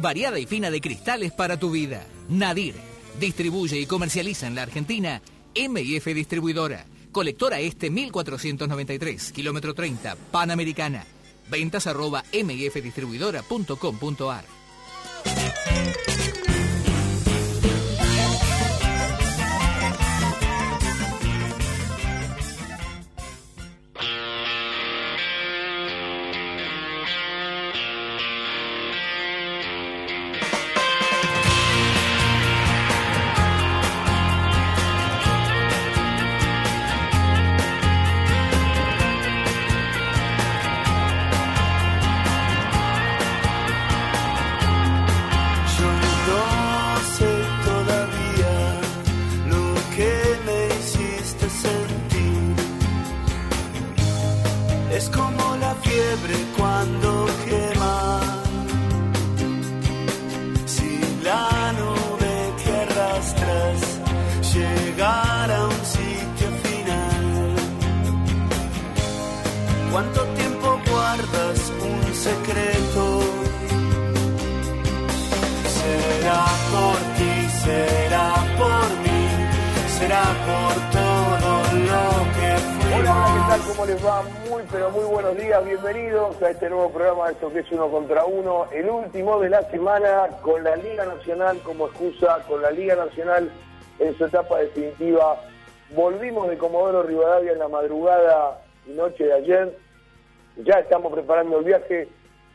Variada y fina de cristales para tu vida. Nadir. Distribuye y comercializa en la Argentina MIF Distribuidora. Colectora Este 1493, kilómetro 30, Panamericana. Ventas arroba mifdistribuidora.com.ar. fiebre cuando quema. Si la nube que arrastras llegara a un sitio final. ¿Cuánto ¿Cómo les va? Muy, pero muy buenos días. Bienvenidos a este nuevo programa de esto que es uno contra uno. El último de la semana con la Liga Nacional como excusa, con la Liga Nacional en su etapa definitiva. Volvimos de Comodoro Rivadavia en la madrugada y noche de ayer. Ya estamos preparando el viaje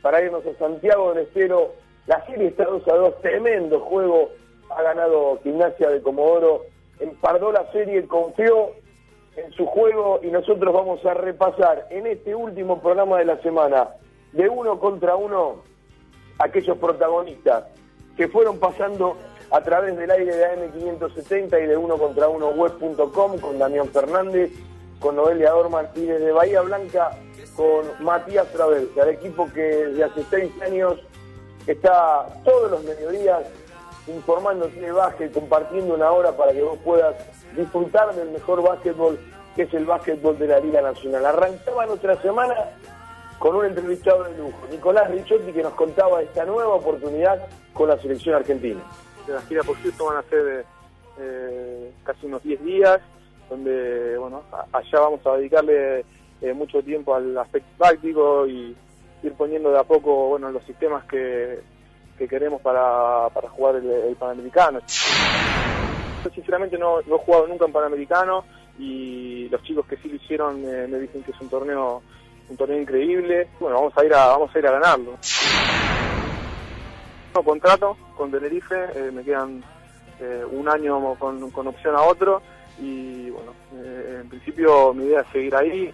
para irnos a Santiago del Estero. La serie está 2 a 2, tremendo juego. Ha ganado Gimnasia de Comodoro. Empardó la serie, confió en su juego y nosotros vamos a repasar en este último programa de la semana de uno contra uno aquellos protagonistas que fueron pasando a través del aire de AM570 y de uno contra uno web.com con Damián Fernández, con Noelia Dorman y desde Bahía Blanca con Matías Traversa, el equipo que desde hace seis años está todos los mediodías informándote de básquet, compartiendo una hora para que vos puedas disfrutar del mejor básquetbol que es el básquetbol de la Liga Nacional. Arrancaba nuestra semana con un entrevistado de lujo, Nicolás Ricciotti, que nos contaba esta nueva oportunidad con la selección argentina. la gira por Houston van a ser eh, casi unos 10 días, donde bueno allá vamos a dedicarle eh, mucho tiempo al aspecto táctico y ir poniendo de a poco bueno los sistemas que, que queremos para, para jugar el, Panamericano. Yo sinceramente no, he jugado nunca en Panamericano y los chicos que sí lo hicieron eh, me dicen que es un torneo un torneo increíble. Bueno, vamos a ir a, vamos a ir a ganarlo. No, contrato con Tenerife, eh, me quedan eh, un año con, con opción a otro y bueno, en principio mi idea es seguir ahí.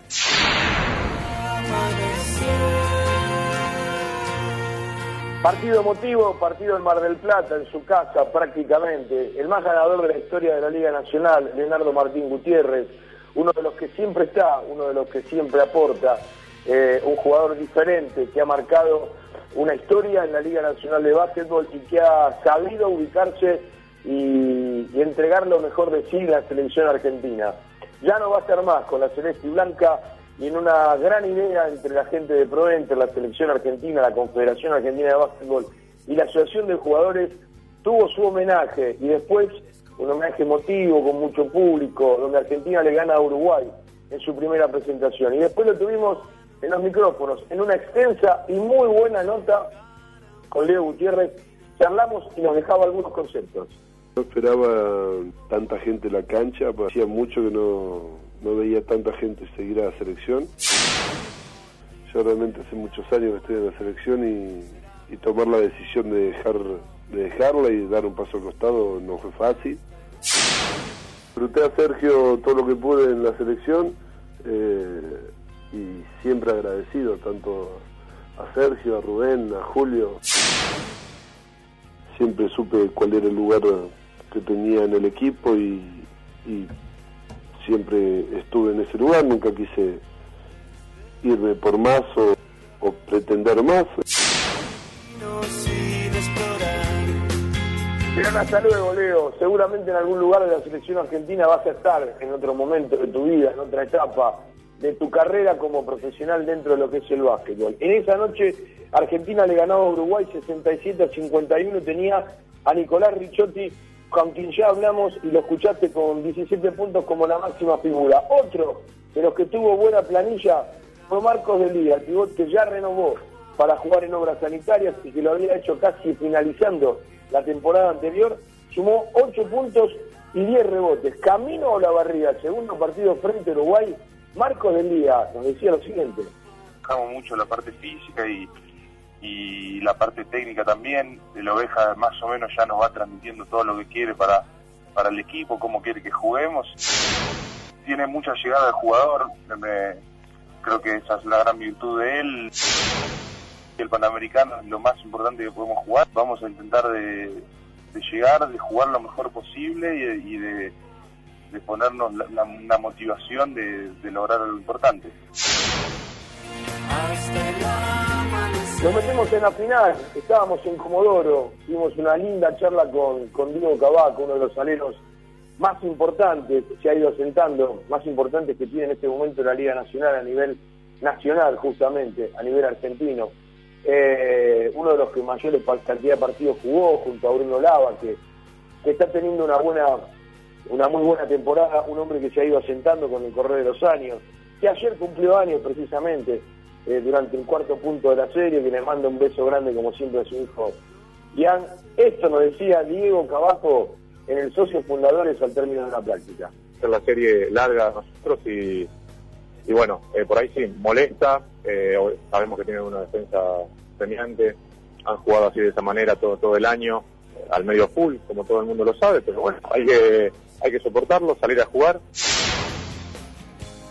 Partido emotivo, partido en Mar del Plata, en su casa prácticamente. El más ganador de la historia de la Liga Nacional, Leonardo Martín Gutiérrez, uno de los que siempre está, uno de los que siempre aporta, eh, un jugador diferente que ha marcado una historia en la Liga Nacional de Básquetbol y que ha sabido ubicarse y, y entregar lo mejor de sí en la selección argentina. Ya no va a ser más con la celeste y blanca y en una gran idea entre la gente de Provence, la selección argentina, la Confederación Argentina de Básquetbol y la Asociación de Jugadores, tuvo su homenaje y después un homenaje emotivo con mucho público, donde Argentina le gana a Uruguay en su primera presentación. Y después lo tuvimos en los micrófonos, en una extensa y muy buena nota con Leo Gutiérrez, charlamos y nos dejaba algunos conceptos. No esperaba tanta gente en la cancha, hacía mucho que no, no veía tanta gente seguir a la selección. Yo realmente hace muchos años que estoy en la selección y, tomar la decisión de dejar de dejarla y dar un paso al costado no fue fácil. Disfruté a Sergio todo lo que pude en la selección eh, y siempre agradecido tanto a Sergio, a Rubén, a Julio. Siempre supe cuál era el lugar que tenía en el equipo y siempre estuve en ese lugar, nunca quise irme por más o, pretender más. Pero hasta luego, Leo. Seguramente en algún lugar de la selección argentina vas a estar en otro momento de tu vida, en otra etapa. de tu carrera como profesional dentro de lo que es el básquetbol. En esa noche Argentina le ganaba a Uruguay 67 a 51, tenía a Nicolás Ricciotti, con quien ya hablamos y lo escuchaste con 17 puntos como la máxima figura. Otro de los que tuvo buena planilla fue Marcos del Día, el pivot que ya renovó para jugar en obras sanitarias y que lo había hecho casi finalizando la temporada anterior, sumó 8 puntos y 10 rebotes. Camino a la barriga, segundo partido frente a Uruguay, Marcos del Día nos decía lo siguiente. Trabajamos mucho la parte física y, y la parte técnica también. El Oveja más o menos ya nos va transmitiendo todo lo que quiere para, para el equipo, cómo quiere que juguemos. Tiene mucha llegada de jugador, creo que esa es la gran virtud de él. El Panamericano es lo más importante que podemos jugar. Vamos a intentar de, llegar, de jugar lo mejor posible y, de, ponernos la, la, una motivación de lograr lo importante. Nos metemos en la final, estábamos en Comodoro, tuvimos una linda charla con, con Diego Cavaco, uno de los aleros más importantes, se ha ido asentando, más importantes que tiene en este momento la Liga Nacional a nivel nacional justamente, a nivel argentino. Eh, uno de los que mayor cantidad de partidos jugó junto a Bruno Lava, que, que está teniendo una buena, una muy buena temporada, un hombre que se ha ido asentando con el correr de los años, que ayer cumplió años precisamente, eh, durante el cuarto punto de la serie, que le manda un beso grande como siempre a su hijo Ian. Esto nos decía Diego Cabajo en el socio fundadores al término de la práctica. Es la serie larga a nosotros y, y bueno, eh, por ahí sí, molesta, eh, sabemos que tienen una defensa premiante, han jugado así de esa manera todo, todo el año, al medio full, como todo el mundo lo sabe, pero bueno, hay que, hay que soportarlo, salir a jugar.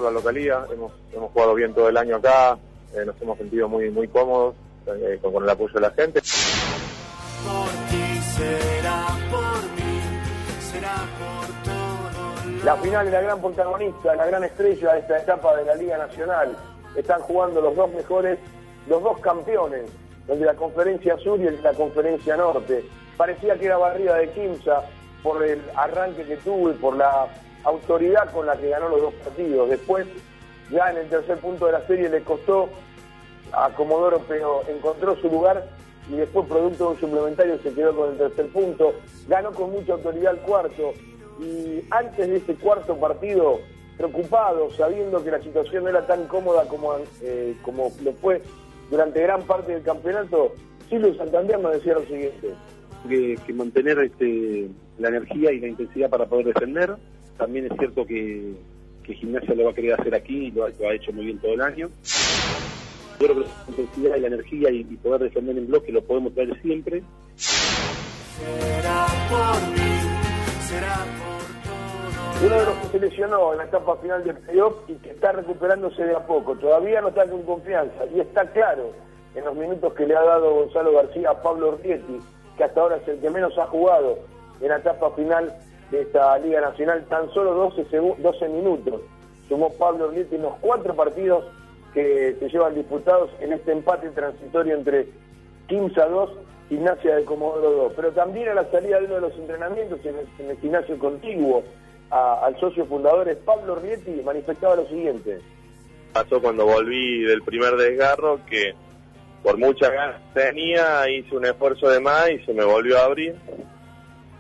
La localía, hemos, hemos jugado bien todo el año acá, eh, nos hemos sentido muy muy cómodos eh, con, con, el apoyo de la gente. Por ti será por mí, será por todo. La final de la gran protagonista, la gran estrella de esta etapa de la Liga Nacional. Están jugando los dos mejores, los dos campeones, el de la Conferencia Sur y el de la Conferencia Norte. Parecía que era barrida de Quimsa por el arranque que tuvo y por la autoridad con la que ganó los dos partidos. Después ya en el tercer punto de la serie le costó a Comodoro, pero encontró su lugar y después, producto de un suplementario, se quedó con el tercer punto. Ganó con mucha autoridad el cuarto y antes de ese cuarto partido, preocupado, sabiendo que la situación no era tan cómoda como, eh, como lo fue durante gran parte del campeonato, Silvio Santander nos decía lo siguiente. Que, mantener este, la energía y la intensidad para poder defender. También es cierto que que Gimnasia lo va a querer hacer aquí, ha, lo ha, hecho muy bien todo el año. Yo creo que la intensidad y la energía y, y, poder defender en bloque lo podemos traer siempre. Será por mí, será por. Uno de los que se lesionó en la etapa final del playoff y que está recuperándose de a poco, todavía no está con confianza y está claro en los minutos que le ha dado Gonzalo García a Pablo Ortietti, que hasta ahora es el que menos ha jugado en la etapa final de esta Liga Nacional, tan solo 12, 12 minutos. Sumó Pablo Orlietti en los cuatro partidos que se llevan disputados en este empate transitorio entre Quimsa 2 Gimnasia de Comodoro 2. Pero también a la salida de uno de los entrenamientos en el, gimnasio contiguo a, al socio fundador Pablo Orlietti manifestaba lo siguiente. Pasó cuando volví del primer desgarro que por muchas ganas tenía, hice un esfuerzo de más y se me volvió a abrir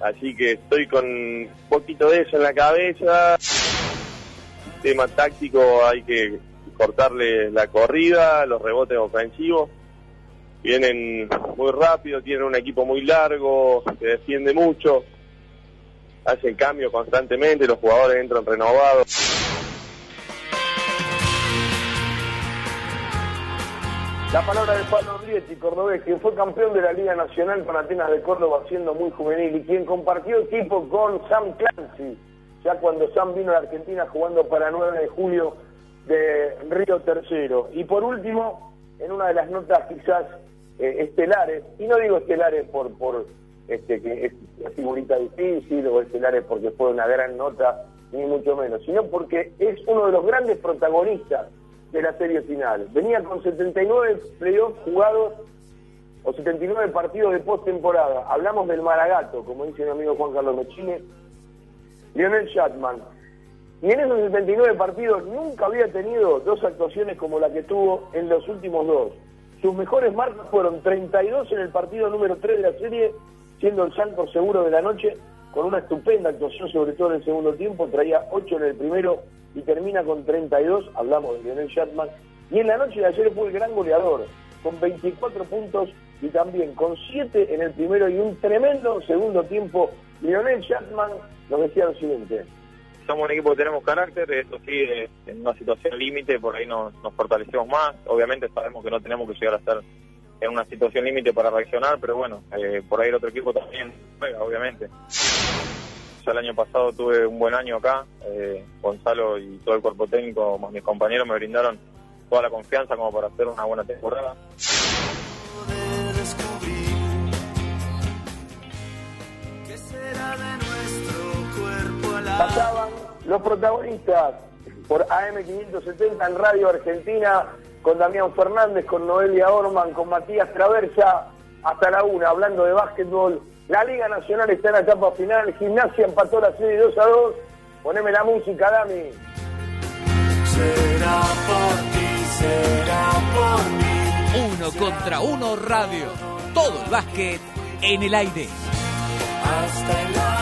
Así que estoy con un poquito de eso en la cabeza. Tema táctico, hay que cortarle la corrida, los rebotes ofensivos. Vienen muy rápido, tienen un equipo muy largo, se defiende mucho, hacen cambio constantemente, los jugadores entran renovados. La palabra de Pablo Orlietti, cordobés, quien fue campeón de la Liga Nacional con Atenas de Córdoba siendo muy juvenil y quien compartió equipo con Sam Clancy, ya cuando Sam vino a la Argentina jugando para 9 de julio de Río Tercero. Y por último, en una de las notas quizás eh, estelares, y no digo estelares por, por este, que es figurita difícil o estelares porque fue una gran nota, ni mucho menos, sino porque es uno de los grandes protagonistas de la serie final. Venía con 79 playoffs jugados o 79 partidos de postemporada. Hablamos del Maragato, como dice mi amigo Juan Carlos Mechine. Lionel Shatman. Y en esos 79 partidos nunca había tenido dos actuaciones como la que tuvo en los últimos dos. Sus mejores marcas fueron 32 en el partido número 3 de la serie, siendo el salto seguro de la noche, con una estupenda actuación, sobre todo en el segundo tiempo, traía 8 en el primero y termina con 32, hablamos de Lionel Shatman, y en la noche de ayer fue el gran goleador, con 24 puntos y también con 7 en el primero y un tremendo segundo tiempo. Lionel Shatman nos decía lo siguiente. Somos un equipo que tenemos carácter, eso sí, eh, en una situación límite, por ahí nos, nos fortalecemos más. Obviamente sabemos que no tenemos que llegar a estar en una situación límite para reaccionar, pero bueno, eh, por ahí el otro equipo también juega, obviamente. Ya el año pasado tuve un buen año acá, eh, Gonzalo y todo el cuerpo técnico, más mis compañeros me brindaron toda la confianza como para hacer una buena temporada. Pasaban los protagonistas por AM570 en Radio Argentina con Damián Fernández, con Noelia Orman, con Matías Traversa, hasta la una, hablando de básquetbol. La Liga Nacional está en la etapa final, Gimnasia empató la serie 2 a 2. Poneme la música, Dami. Será por ti, será por mí. Uno contra uno radio. Todo el básquet en el aire. Hasta el amanecer.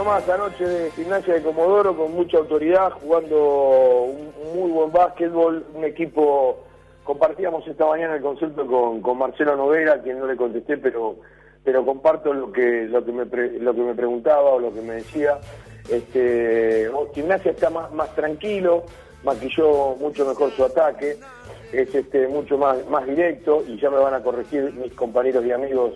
Nomás anoche de Gimnasia de Comodoro con mucha autoridad, jugando un muy buen básquetbol, un equipo, compartíamos esta mañana el concepto con, con Marcelo Noguera, a quien no le contesté, pero pero comparto lo que lo que me pre- lo que me preguntaba o lo que me decía. Este, Gimnasia está más, más tranquilo, maquilló mucho mejor su ataque, es este mucho más, más directo y ya me van a corregir mis compañeros y amigos